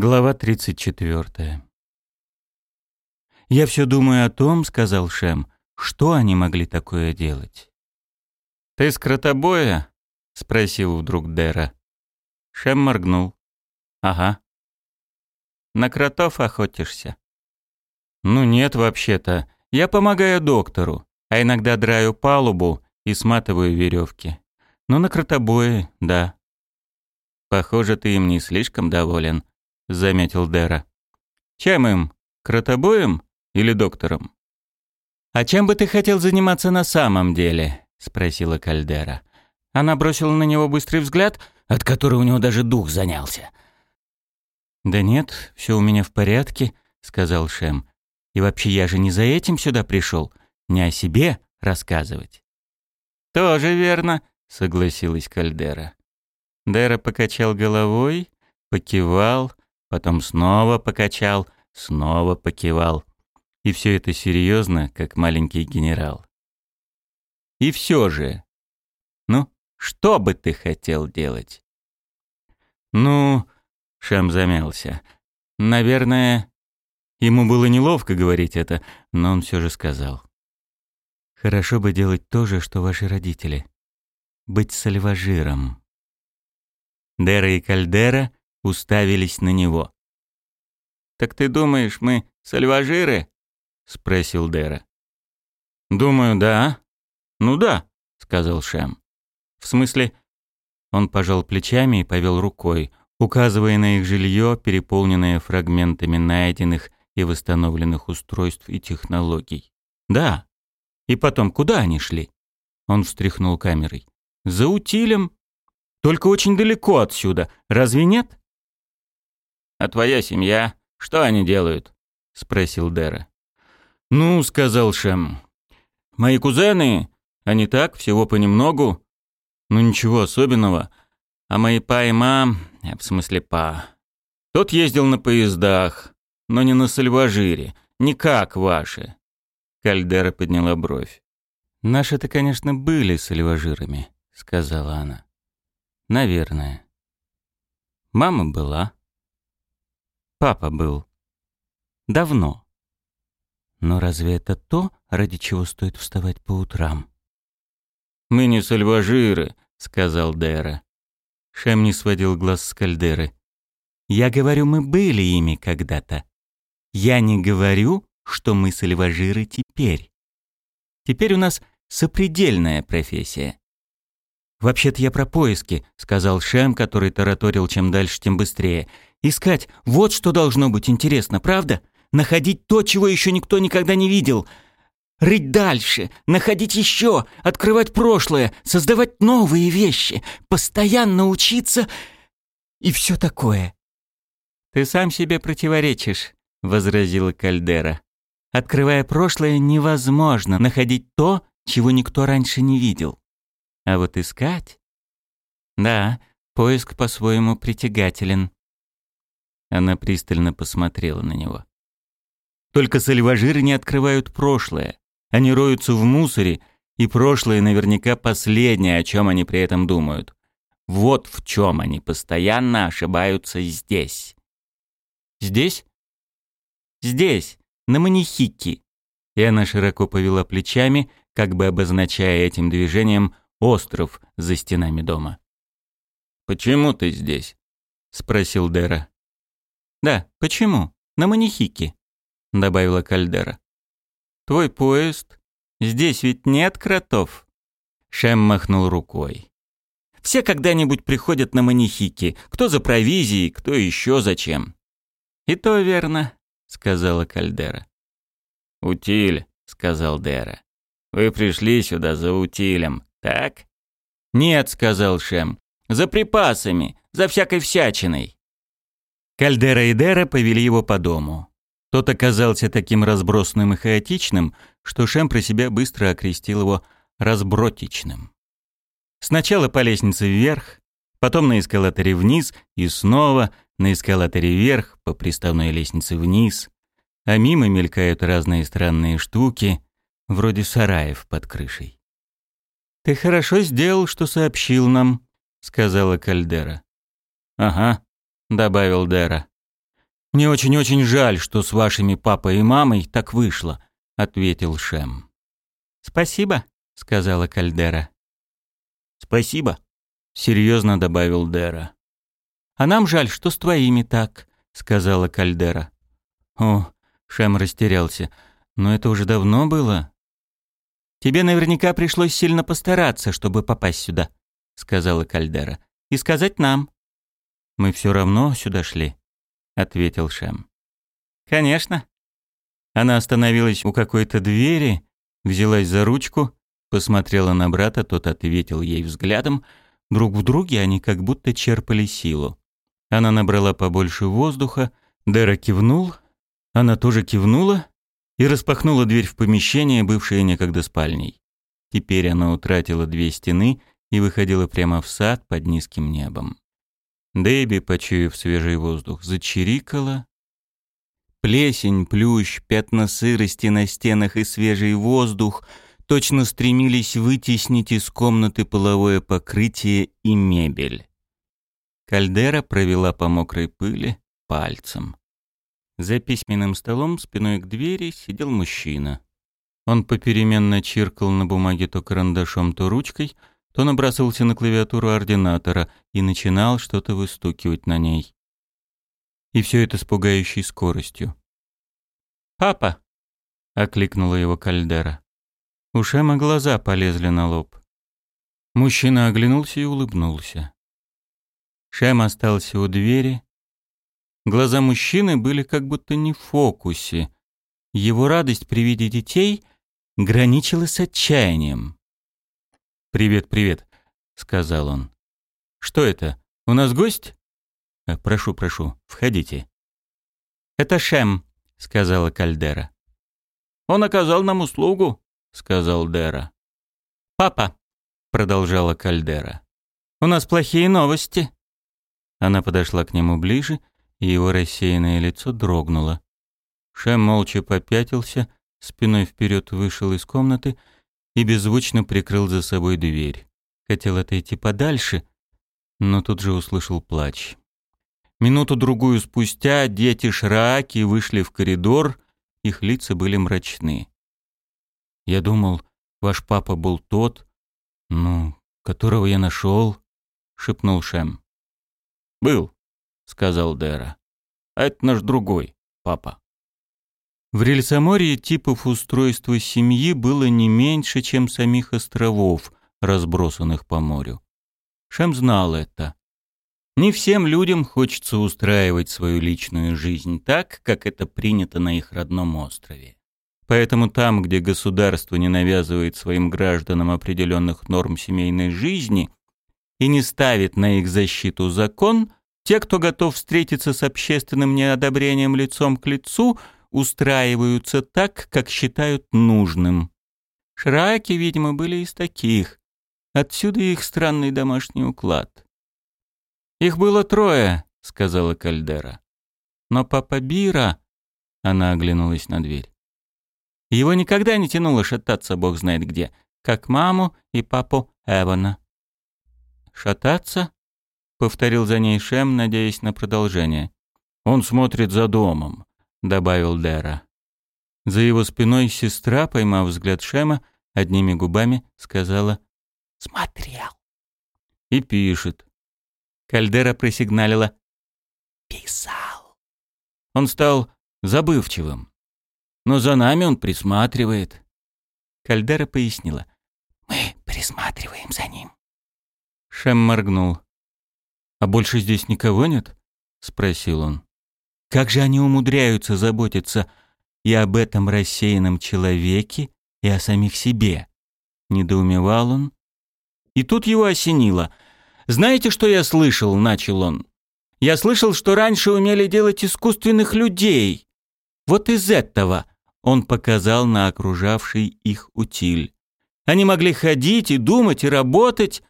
Глава 34. «Я все думаю о том, — сказал Шем, — что они могли такое делать?» «Ты с кротобоя?» — спросил вдруг Дера. Шем моргнул. «Ага». «На кротов охотишься?» «Ну нет, вообще-то. Я помогаю доктору, а иногда драю палубу и сматываю веревки. Но на кротобое, да». «Похоже, ты им не слишком доволен», — заметил Дера. «Чем им? Кротобоем или доктором?» «А чем бы ты хотел заниматься на самом деле?» — спросила Кальдера. Она бросила на него быстрый взгляд, от которого у него даже дух занялся. «Да нет, все у меня в порядке», — сказал Шем. «И вообще я же не за этим сюда пришел, не о себе рассказывать». «Тоже верно», — согласилась Кальдера. Дера покачал головой, покивал, потом снова покачал, снова покивал. И все это серьезно, как маленький генерал. И все же, ну, что бы ты хотел делать? Ну, Шам замялся. Наверное, ему было неловко говорить это, но он все же сказал. Хорошо бы делать то же, что ваши родители. Быть сальважиром. Дера и Кальдера уставились на него. «Так ты думаешь, мы сальважиры?» — спросил Дера. «Думаю, да». «Ну да», — сказал Шем. «В смысле...» Он пожал плечами и повел рукой, указывая на их жилье, переполненное фрагментами найденных и восстановленных устройств и технологий. «Да. И потом, куда они шли?» Он встряхнул камерой. «За утилем. Только очень далеко отсюда. Разве нет?» «А твоя семья? Что они делают?» — спросил Дера. «Ну, — сказал Шем, — мои кузены, они так, всего понемногу. Ну, ничего особенного. А мои па и ма, э, в смысле па, тот ездил на поездах, но не на сальважире, не как ваши». Кальдера подняла бровь. «Наши-то, конечно, были сальважирами», — сказала она. «Наверное. Мама была». Папа был. Давно. Но разве это то, ради чего стоит вставать по утрам? «Мы не сальважиры», — сказал Дера. Шем не сводил глаз с кальдеры. «Я говорю, мы были ими когда-то. Я не говорю, что мы сальважиры теперь. Теперь у нас сопредельная профессия. «Вообще-то я про поиски», — сказал Шем, который тараторил чем дальше, тем быстрее. Искать — вот что должно быть интересно, правда? Находить то, чего еще никто никогда не видел. Рыть дальше, находить еще, открывать прошлое, создавать новые вещи, постоянно учиться и все такое. «Ты сам себе противоречишь», — возразила Кальдера. «Открывая прошлое, невозможно находить то, чего никто раньше не видел. А вот искать...» «Да, поиск по-своему притягателен. Она пристально посмотрела на него. Только сальважиры не открывают прошлое. Они роются в мусоре, и прошлое наверняка последнее, о чем они при этом думают. Вот в чем они постоянно ошибаются здесь. Здесь? Здесь, на манихике. И она широко повела плечами, как бы обозначая этим движением остров за стенами дома. «Почему ты здесь?» — спросил Дера. «Да, почему? На манихике», — добавила Кальдера. «Твой поезд? Здесь ведь нет кротов?» Шем махнул рукой. «Все когда-нибудь приходят на манихики, кто за провизией, кто еще зачем». «И то верно», — сказала Кальдера. «Утиль», — сказал Дера. «Вы пришли сюда за утилем, так?» «Нет», — сказал Шем. «За припасами, за всякой всячиной». Кальдера и Дера повели его по дому. Тот оказался таким разбросанным и хаотичным, что Шем про себя быстро окрестил его разбротичным. Сначала по лестнице вверх, потом на эскалаторе вниз и снова на эскалаторе вверх, по приставной лестнице вниз, а мимо мелькают разные странные штуки, вроде сараев под крышей. «Ты хорошо сделал, что сообщил нам», — сказала Кальдера. «Ага», — добавил Дера. «Мне очень-очень жаль, что с вашими папой и мамой так вышло», — ответил Шем. «Спасибо», — сказала Кальдера. «Спасибо», — серьезно добавил Дера. «А нам жаль, что с твоими так», — сказала Кальдера. «О», — Шем растерялся, — «но это уже давно было». «Тебе наверняка пришлось сильно постараться, чтобы попасть сюда», — сказала Кальдера. «И сказать нам». «Мы все равно сюда шли», — ответил Шем. «Конечно». Она остановилась у какой-то двери, взялась за ручку, посмотрела на брата, тот ответил ей взглядом. Друг в друге они как будто черпали силу. Она набрала побольше воздуха, Дэра кивнул, она тоже кивнула и распахнула дверь в помещение, бывшее некогда спальней. Теперь она утратила две стены и выходила прямо в сад под низким небом. Дэби, почуяв свежий воздух, зачирикала. Плесень, плющ, пятна сырости на стенах и свежий воздух точно стремились вытеснить из комнаты половое покрытие и мебель. Кальдера провела по мокрой пыли пальцем. За письменным столом спиной к двери сидел мужчина. Он попеременно чиркал на бумаге то карандашом, то ручкой, то набрасывался на клавиатуру ординатора и начинал что-то выстукивать на ней. И все это с пугающей скоростью. «Папа!» — окликнула его Кальдера. У Шема глаза полезли на лоб. Мужчина оглянулся и улыбнулся. Шем остался у двери. Глаза мужчины были как будто не в фокусе. Его радость при виде детей граничила с отчаянием. «Привет, привет», — сказал он. «Что это? У нас гость?» «Э, «Прошу, прошу, входите». «Это Шем», — сказала Кальдера. «Он оказал нам услугу», — сказал Дера. «Папа», — продолжала Кальдера, — «у нас плохие новости». Она подошла к нему ближе, и его рассеянное лицо дрогнуло. Шем молча попятился, спиной вперед вышел из комнаты и беззвучно прикрыл за собой дверь. Хотел отойти подальше, но тут же услышал плач. Минуту-другую спустя дети Шрааки вышли в коридор, их лица были мрачны. «Я думал, ваш папа был тот, ну, которого я нашел», — шепнул Шем. «Был», — сказал Дэра. «А это наш другой, папа». В Рельсоморье типов устройства семьи было не меньше, чем самих островов, разбросанных по морю. Шем знал это. Не всем людям хочется устраивать свою личную жизнь так, как это принято на их родном острове. Поэтому там, где государство не навязывает своим гражданам определенных норм семейной жизни, и не ставит на их защиту закон, те, кто готов встретиться с общественным неодобрением лицом к лицу, устраиваются так, как считают нужным. Шраки, видимо, были из таких. Отсюда их странный домашний уклад. «Их было трое», — сказала Кальдера. «Но папа Бира...» — она оглянулась на дверь. Его никогда не тянуло шататься бог знает где, как маму и папу Эвана. «Шататься?» — повторил за ней Шем, надеясь на продолжение. «Он смотрит за домом», — добавил Дера. За его спиной сестра, поймав взгляд Шема, одними губами сказала «Смотрел». И пишет. Кальдера просигналила «Писал». Он стал забывчивым. Но за нами он присматривает. Кальдера пояснила. «Мы присматриваем за ним». Шем моргнул. «А больше здесь никого нет?» — спросил он. «Как же они умудряются заботиться и об этом рассеянном человеке, и о самих себе?» Недоумевал он. И тут его осенило. «Знаете, что я слышал?» — начал он. «Я слышал, что раньше умели делать искусственных людей. Вот из этого...» — он показал на окружавший их утиль. Они могли ходить и думать, и работать,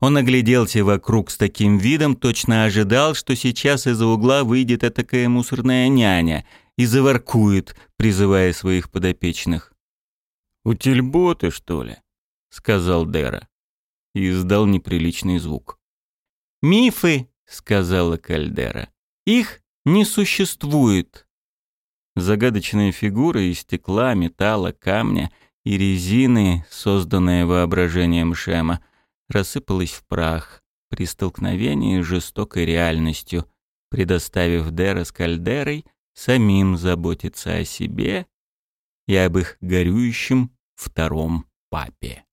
он огляделся вокруг с таким видом, точно ожидал, что сейчас из-за угла выйдет этакая мусорная няня и заворкует, призывая своих подопечных. «Утильботы, что ли?» — сказал Дера. И издал неприличный звук. «Мифы», — сказала Кальдера. «Их не существует. Загадочная фигура из стекла, металла, камня и резины, созданная воображением Шема, рассыпалась в прах при столкновении с жестокой реальностью, предоставив Дера с Кальдерой самим заботиться о себе и об их горюющем втором папе.